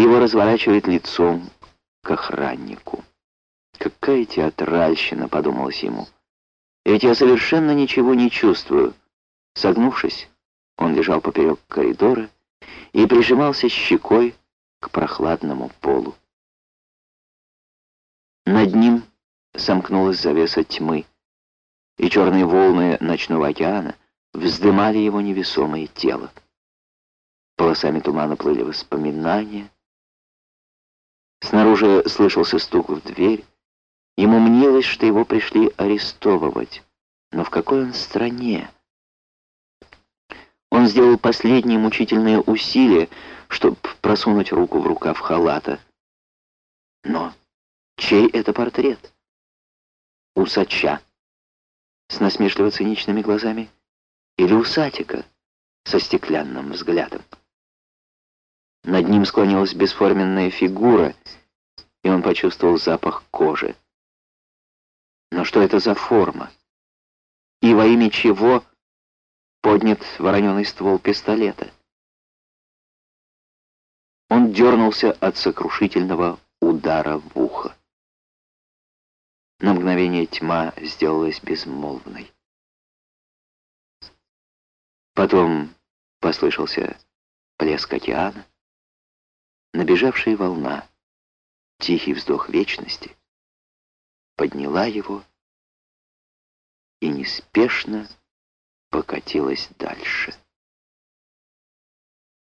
его разворачивает лицом к охраннику. «Какая театральщина!» — подумалось ему. «Ведь я совершенно ничего не чувствую». Согнувшись, он лежал поперек коридора и прижимался щекой к прохладному полу. Над ним сомкнулась завеса тьмы, и черные волны ночного океана вздымали его невесомое тело. Полосами тумана плыли воспоминания. Снаружи слышался стук в дверь. Ему мнилось, что его пришли арестовывать. Но в какой он стране? Он сделал последние мучительные усилия, чтобы просунуть руку в рукав халата. Но чей это портрет? Усача с насмешливо-циничными глазами или усатика со стеклянным взглядом? Над ним склонилась бесформенная фигура, и он почувствовал запах кожи. Но что это за форма? И во имя чего поднят вороненый ствол пистолета? Он дернулся от сокрушительного удара в ухо. На мгновение тьма сделалась безмолвной. Потом послышался плеск океана, Набежавшая волна, тихий вздох вечности, подняла его и неспешно покатилась дальше.